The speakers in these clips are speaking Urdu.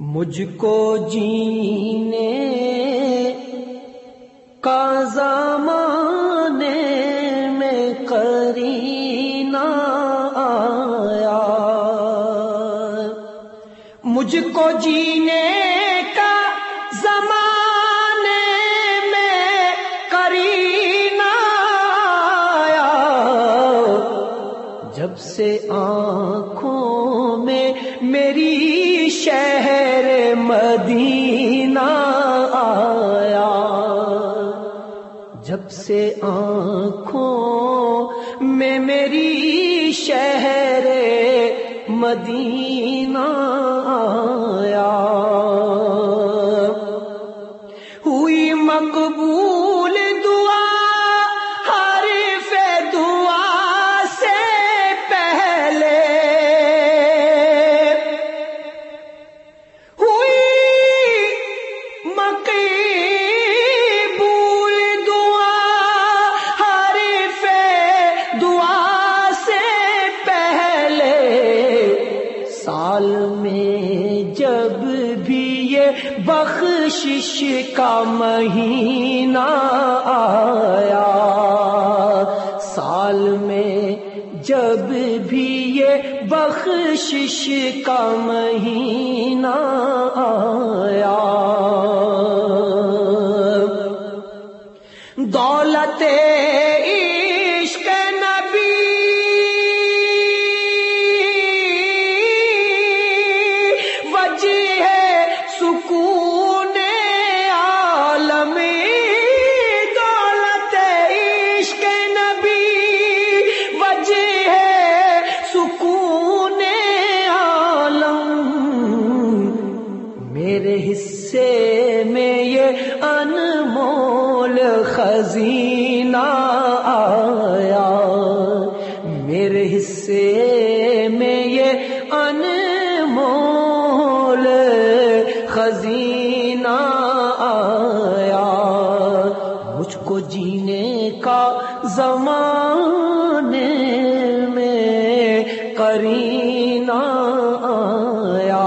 مجھ کو جینے کا زمانے میں کرینا آیا۔ مجھ کو جینے جب سے آنکھوں میں میری شہر مدینہ آیا، جب سے آنکھوں میں میری شہر مدینہ بخشش کا مہینہ آیا۔ سال میں جب بھی یہ بخشش کا مہینہ خزینہ آیا۔ میرے حصے میں یہ انمول خزینہ آیا۔ مجھ کو جینے کا زمانے میں کرینہ آیا۔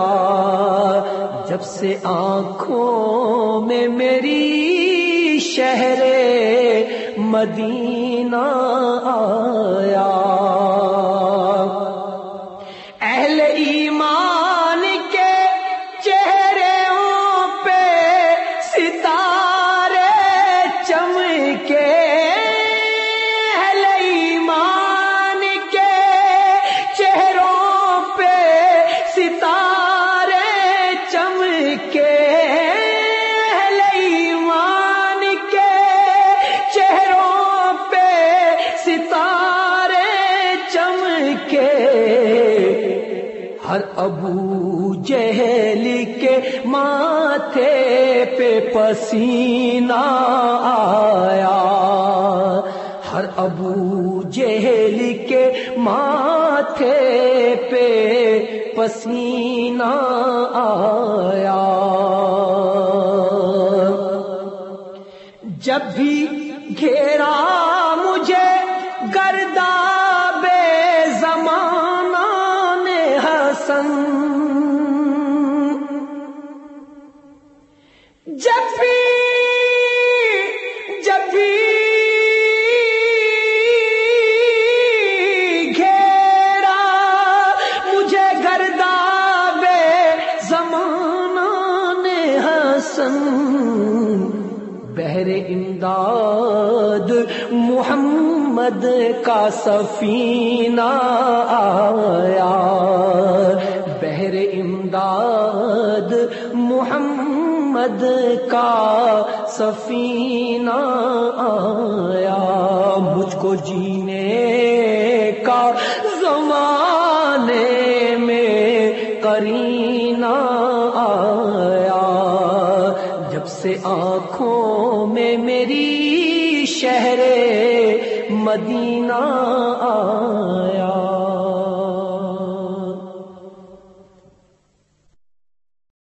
جب سے آنکھوں میں میری شہر مدینہ آیا۔ ہر ابو جہل کے ماتھے پہ پسینہ آیا۔ ہر ابو جہل کے ماتھے پہ پسینہ آیا۔ جب بھی گھیرا حسن جب بھی جب بھی گھیرا مجھے گردا بے زمانہ نے حسن۔ بہر امداد محمد کا سفینہ آیا۔ بہر امداد محمد کا سفینہ آیا۔ مجھ کو جینے کا زمانے میں کرینہ آیا۔ جب سے آنکھوں شہر مدینہ آیا۔